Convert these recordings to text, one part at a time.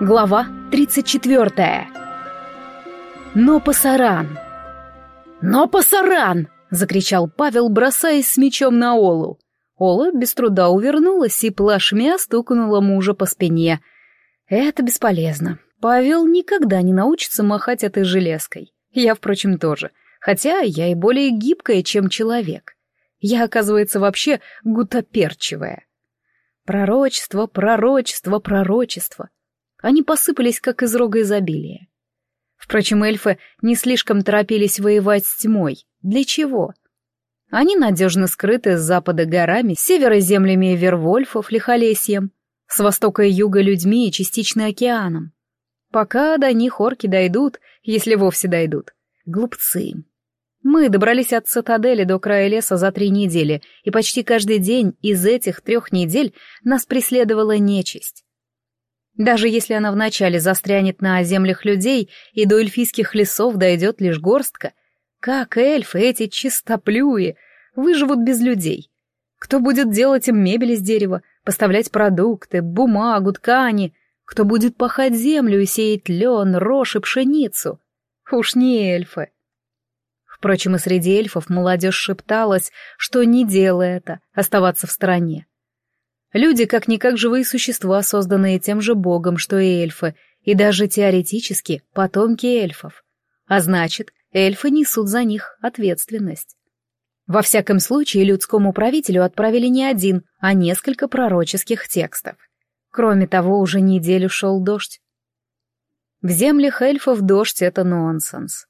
Глава 34. Но пасаран. Но пасаран! закричал Павел, бросаясь с мечом на Олу. Ола без труда увернулась и плашмя стукнула мужа по спине. Это бесполезно. Павел никогда не научится махать этой железкой. Я, впрочем, тоже. Хотя я и более гибкая, чем человек. Я, оказывается, вообще гутоперчивая. Пророчество, пророчество, пророчество. Они посыпались, как из рога изобилия. Впрочем, эльфы не слишком торопились воевать с тьмой. Для чего? Они надежно скрыты с запада горами, с севера землями Вервольфов, Лихолесьем, с востока и юга людьми и частично океаном. Пока до них орки дойдут, если вовсе дойдут. Глупцы. Мы добрались от цитадели до края леса за три недели, и почти каждый день из этих трех недель нас преследовала нечисть. Даже если она вначале застрянет на землях людей и до эльфийских лесов дойдет лишь горстка, как эльфы, эти чистоплюи, выживут без людей? Кто будет делать им мебель из дерева, поставлять продукты, бумагу, ткани? Кто будет пахать землю и сеять лен, рожь и пшеницу? Уж не эльфы. Впрочем, и среди эльфов молодежь шепталась, что не делай это, оставаться в стороне. Люди как-никак живые существа, созданные тем же богом, что и эльфы, и даже теоретически потомки эльфов. А значит, эльфы несут за них ответственность. Во всяком случае, людскому правителю отправили не один, а несколько пророческих текстов. Кроме того, уже неделю шел дождь. В землях эльфов дождь — это нонсенс.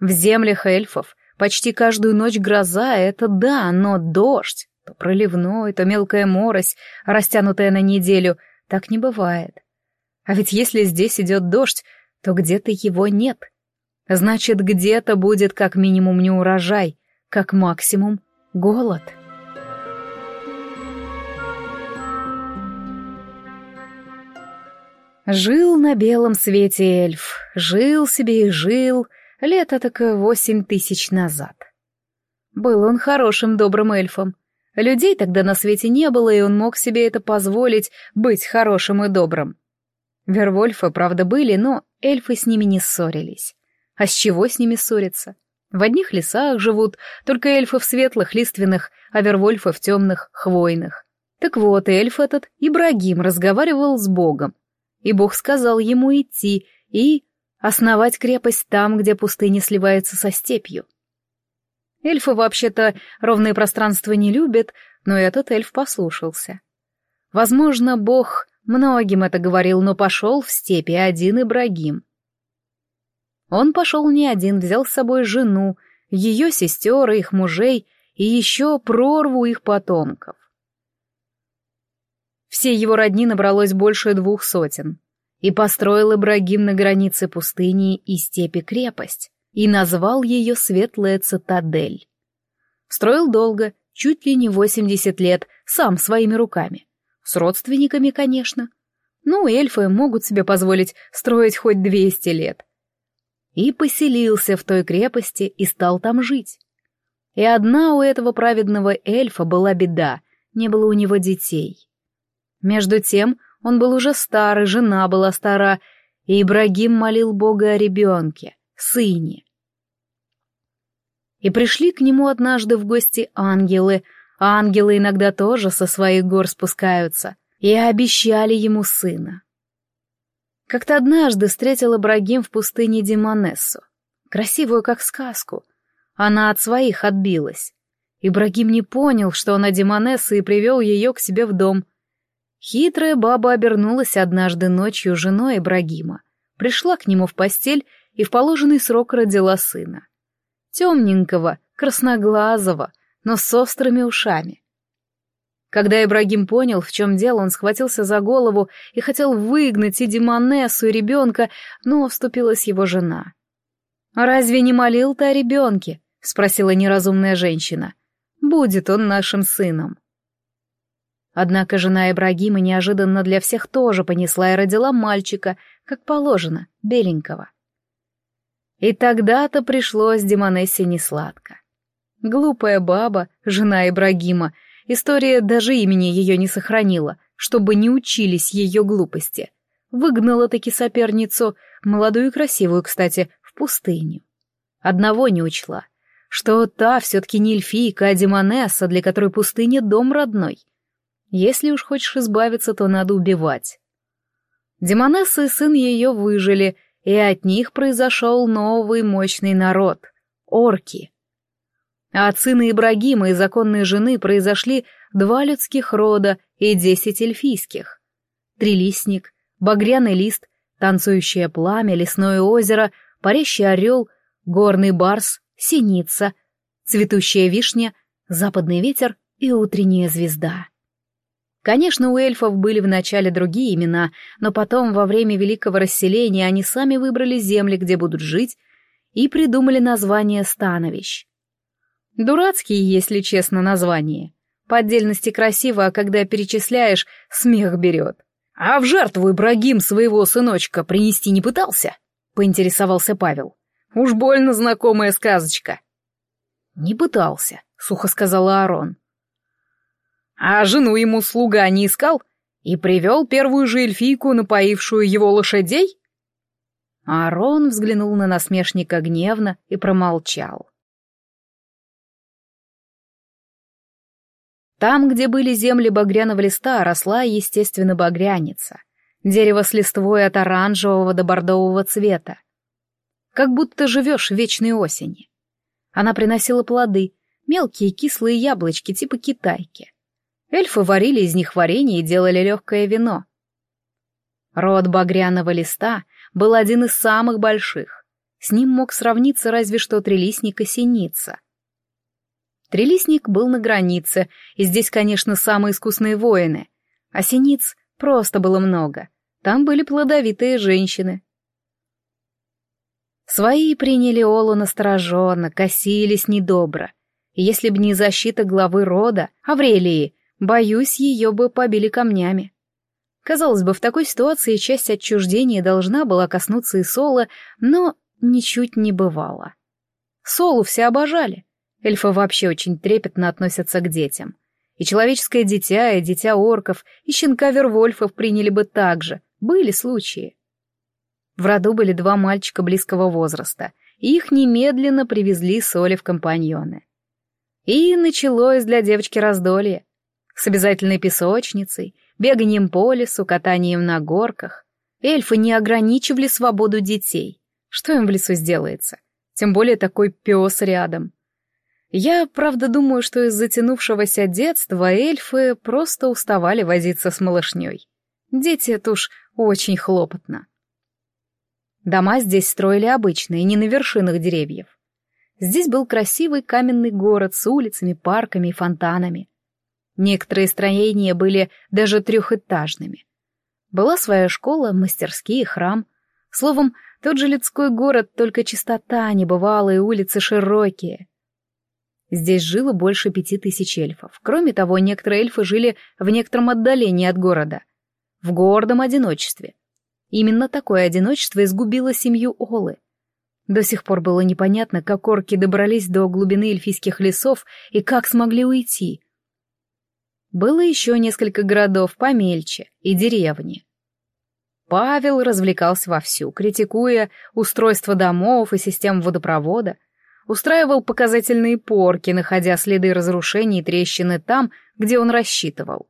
В землях эльфов почти каждую ночь гроза — это да, но дождь то проливной, то мелкая морось, растянутая на неделю. Так не бывает. А ведь если здесь идет дождь, то где-то его нет. Значит, где-то будет как минимум не урожай, как максимум голод. Жил на белом свете эльф, жил себе и жил, лет так восемь тысяч назад. Был он хорошим добрым эльфом, Людей тогда на свете не было, и он мог себе это позволить, быть хорошим и добрым. Вервольфы, правда, были, но эльфы с ними не ссорились. А с чего с ними ссориться? В одних лесах живут, только эльфы в светлых, лиственных, а вервольфы в темных, хвойных. Так вот, эльф этот, Ибрагим, разговаривал с Богом. И Бог сказал ему идти и основать крепость там, где пустыня сливается со степью. Эльфы вообще-то ровные пространства не любят, но этот эльф послушался. Возможно, бог многим это говорил, но пошел в степи один Ибрагим. Он пошел не один, взял с собой жену, ее сестер, их мужей и еще прорву их потомков. Все его родни набралось больше двух сотен, и построил Ибрагим на границе пустыни и степи крепость и назвал ее Светлая Цитадель. Строил долго, чуть ли не 80 лет, сам своими руками. С родственниками, конечно. Ну, эльфы могут себе позволить строить хоть 200 лет. И поселился в той крепости и стал там жить. И одна у этого праведного эльфа была беда, не было у него детей. Между тем он был уже старый, жена была стара, и Ибрагим молил Бога о ребенке сыне. И пришли к нему однажды в гости ангелы, ангелы иногда тоже со своих гор спускаются, и обещали ему сына. Как-то однажды встретил Ибрагим в пустыне Димонессу, красивую как сказку. Она от своих отбилась. Ибрагим не понял, что она Димонесса, и привел ее к себе в дом. Хитрая баба обернулась однажды ночью женой Ибрагима, пришла к нему в постель и в положенный срок родила сына. Темненького, красноглазого, но с острыми ушами. Когда Ибрагим понял, в чем дело, он схватился за голову и хотел выгнать и Димонессу, и ребенка, но вступилась его жена. «Разве не молил ты о ребенке?» — спросила неразумная женщина. «Будет он нашим сыном». Однако жена Ибрагима неожиданно для всех тоже понесла и родила мальчика, как положено, беленького. И тогда-то пришлось Демонессе несладко. Глупая баба, жена Ибрагима, история даже имени ее не сохранила, чтобы не учились ее глупости. выгнала-таки соперницу, молодую и красивую, кстати, в пустыню. Одного не учла, что та все-таки не эльфийка, а демонесса, для которой пустыня — дом родной. Если уж хочешь избавиться, то надо убивать. Демонесса и сын ее выжили, и от них произошел новый мощный народ — орки. А от сына Ибрагима и законной жены произошли два людских рода и десять эльфийских. Трилистник, багряный лист, танцующее пламя, лесное озеро, парящий орел, горный барс, синица, цветущая вишня, западный ветер и утренняя звезда. Конечно, у эльфов были вначале другие имена, но потом, во время Великого Расселения, они сами выбрали земли, где будут жить, и придумали название становищ. Дурацкие, если честно, названия. По отдельности красиво, а когда перечисляешь, смех берет. «А в жертву Ибрагим своего сыночка принести не пытался?» — поинтересовался Павел. «Уж больно знакомая сказочка». «Не пытался», — сухо сказал Аарон. «А жену ему слуга не искал и привел первую же эльфийку, напоившую его лошадей?» Аарон взглянул на насмешника гневно и промолчал. Там, где были земли багряного листа, росла, естественно, багряница. Дерево с листвой от оранжевого до бордового цвета. Как будто живешь в вечной осени. Она приносила плоды, мелкие кислые яблочки типа китайки. Эльфы варили из них варенье и делали легкое вино. Род багряного листа был один из самых больших. С ним мог сравниться разве что трилистник и синица — Трелисник был на границе, и здесь, конечно, самые искусные воины. А синиц просто было много. Там были плодовитые женщины. Свои приняли Олу настороженно, косились недобро. Если б не защита главы рода, Аврелии, боюсь, ее бы побили камнями. Казалось бы, в такой ситуации часть отчуждения должна была коснуться и Сола, но ничуть не бывало. Солу все обожали. Эльфы вообще очень трепетно относятся к детям. И человеческое дитя, и дитя орков, и щенка вервольфов приняли бы так же. Были случаи. В роду были два мальчика близкого возраста, и их немедленно привезли соли в компаньоны. И началось для девочки раздолье. С обязательной песочницей, беганием по лесу, катанием на горках. Эльфы не ограничивали свободу детей. Что им в лесу сделается? Тем более такой пес рядом. Я, правда, думаю, что из затянувшегося детства эльфы просто уставали возиться с малышней. Дети — это уж очень хлопотно. Дома здесь строили обычные, не на вершинах деревьев. Здесь был красивый каменный город с улицами, парками и фонтанами. Некоторые строения были даже трехэтажными. Была своя школа, мастерские, храм. Словом, тот же людской город, только чистота небывалые, улицы широкие. Здесь жило больше пяти тысяч эльфов. Кроме того, некоторые эльфы жили в некотором отдалении от города. В гордом одиночестве. Именно такое одиночество изгубило семью Олы. До сих пор было непонятно, как орки добрались до глубины эльфийских лесов и как смогли уйти. Было еще несколько городов помельче и деревни. Павел развлекался вовсю, критикуя устройство домов и систем водопровода — устраивал показательные порки, находя следы разрушений и трещины там, где он рассчитывал.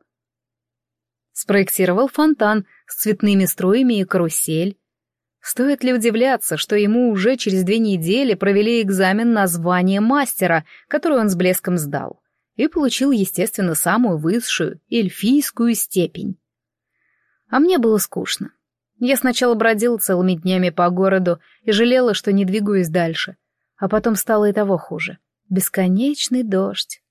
Спроектировал фонтан с цветными струями и карусель. Стоит ли удивляться, что ему уже через две недели провели экзамен на звание мастера, который он с блеском сдал, и получил, естественно, самую высшую эльфийскую степень. А мне было скучно. Я сначала бродила целыми днями по городу и жалела, что не двигаюсь дальше — а потом стало и того хуже. Бесконечный дождь.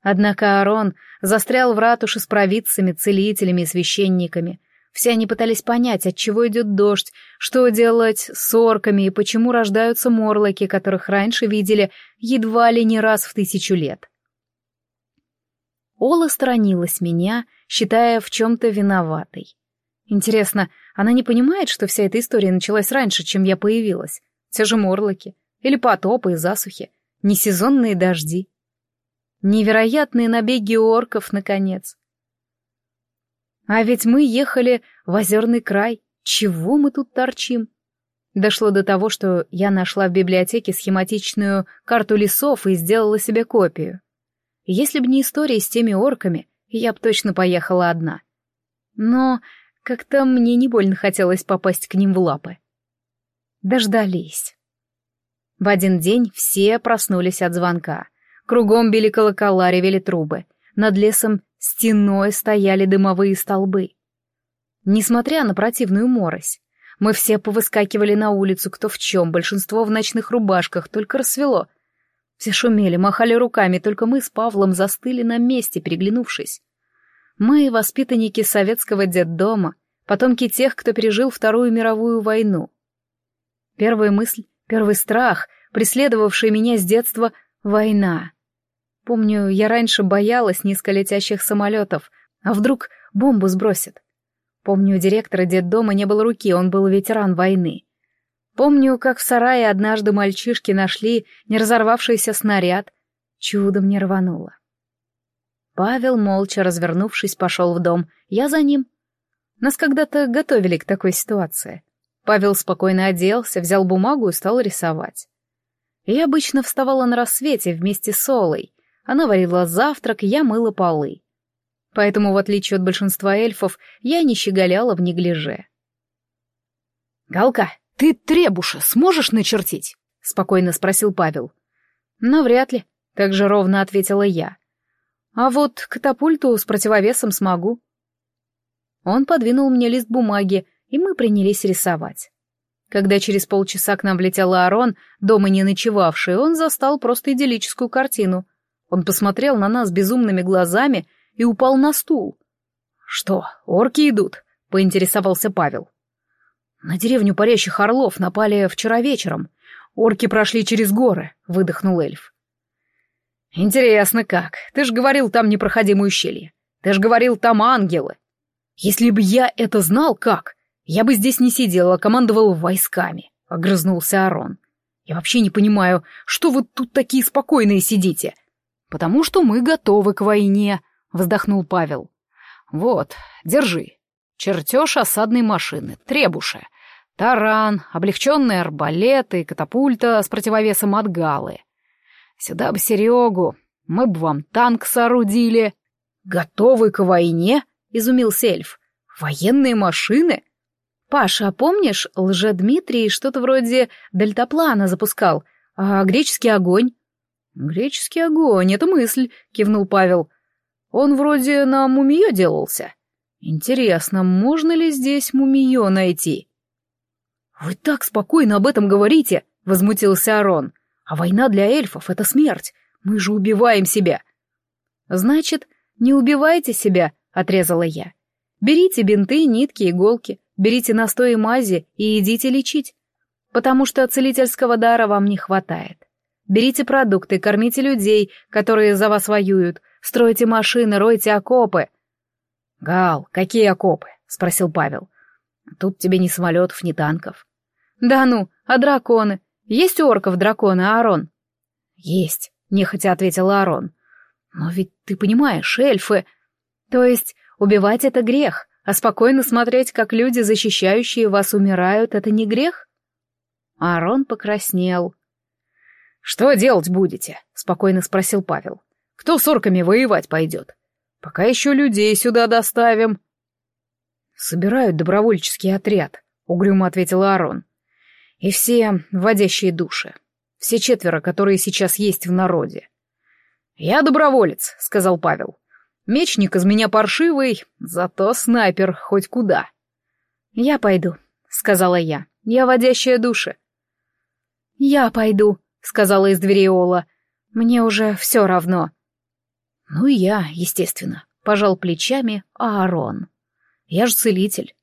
Однако Аарон застрял в ратуше с провидцами, целителями и священниками. Все они пытались понять, от чего идет дождь, что делать с орками и почему рождаются морлоки, которых раньше видели едва ли не раз в тысячу лет. Ола сторонилась меня, считая в чем-то виноватой. Интересно, она не понимает, что вся эта история началась раньше, чем я появилась? Те же морлоки. Или потопы и засухи, несезонные дожди. Невероятные набеги орков, наконец. А ведь мы ехали в озерный край, Чего мы тут торчим? Дошло до того, что я нашла в библиотеке схематичную карту лесов и сделала себе копию. Если бы не история с теми орками, я бы точно поехала одна. Но как-то мне не больно хотелось попасть к ним в лапы. Дождались. В один день все проснулись от звонка. Кругом били колокола, ревели трубы. Над лесом стеной стояли дымовые столбы. Несмотря на противную морось, мы все повыскакивали на улицу, кто в чем, большинство в ночных рубашках, только рассвело. Все шумели, махали руками, только мы с Павлом застыли на месте, переглянувшись. Мы — воспитанники советского детдома, потомки тех, кто пережил Вторую мировую войну. Первая мысль, первый страх, преследовавший меня с детства — война. Помню, я раньше боялась низколетящих самолетов, а вдруг бомбу сбросят. Помню, у директора детдома не было руки, он был ветеран войны. Помню, как в сарае однажды мальчишки нашли не разорвавшийся снаряд. Чудом не рвануло. Павел, молча развернувшись, пошел в дом. Я за ним. Нас когда-то готовили к такой ситуации. Павел спокойно оделся, взял бумагу и стал рисовать. Я обычно вставала на рассвете вместе с Олой, она варила завтрак, я мыла полы. Поэтому, в отличие от большинства эльфов, я не щеголяла в неглиже. «Галка, ты требуша сможешь начертить?» — спокойно спросил Павел. «Навряд ли», — так же ровно ответила я. «А вот катапульту с противовесом смогу». Он подвинул мне лист бумаги, и мы принялись рисовать. Когда через полчаса к нам влетел Аарон, дома не ночевавший, он застал просто идиллическую картину — он посмотрел на нас безумными глазами и упал на стул. «Что, орки идут?» — поинтересовался Павел. «На деревню парящих орлов напали вчера вечером. Орки прошли через горы», — выдохнул эльф. «Интересно как. Ты ж говорил, там непроходимое ущелье. Ты ж говорил, там ангелы. Если бы я это знал, как? Я бы здесь не сидел, а командовал войсками», — огрызнулся Арон. «Я вообще не понимаю, что вы тут такие спокойные сидите?» «Потому что мы готовы к войне», — вздохнул Павел. «Вот, держи. Чертеж осадной машины, требуша, таран, облегченные арбалеты, катапульта с противовесом от галы. Сюда бы Серегу, мы бы вам танк соорудили». «Готовы к войне?» — изумился эльф. «Военные машины?» «Паша, а помнишь, лже-Дмитрий что-то вроде дельтаплана запускал, а греческий огонь?» «Греческий огонь, это мысль», — кивнул Павел. «Он вроде на мумиё делался. Интересно, можно ли здесь мумиё найти?» «Вы так спокойно об этом говорите», — возмутился Арон. «А война для эльфов — это смерть. Мы же убиваем себя». «Значит, не убивайте себя», — отрезала я. «Берите бинты, нитки, иголки, берите настои мази и идите лечить, потому что целительского дара вам не хватает. Берите продукты, кормите людей, которые за вас воюют, стройте машины, ройте окопы. «Гал, какие окопы?» — спросил Павел. «Тут тебе ни самолетов, ни танков». «Да ну, а драконы? Есть у орков драконы, Аарон?» «Есть», — нехотя ответил Аарон. «Но ведь ты понимаешь, эльфы...» «То есть убивать — это грех, а спокойно смотреть, как люди, защищающие вас, умирают, — это не грех?» Аарон покраснел. «Что делать будете?» — спокойно спросил Павел. «Кто с орками воевать пойдет? Пока еще людей сюда доставим». «Собирают добровольческий отряд», — угрюмо ответил Аарон. «И все вводящие души. Все четверо, которые сейчас есть в народе». «Я доброволец», — сказал Павел. «Мечник из меня паршивый, зато снайпер хоть куда». «Я пойду», — сказала я. «Я водящая души». «Я пойду», — сказала из двери Ола. «Мне уже все равно». «Ну и я, естественно», — пожал плечами Аарон. «Я же целитель.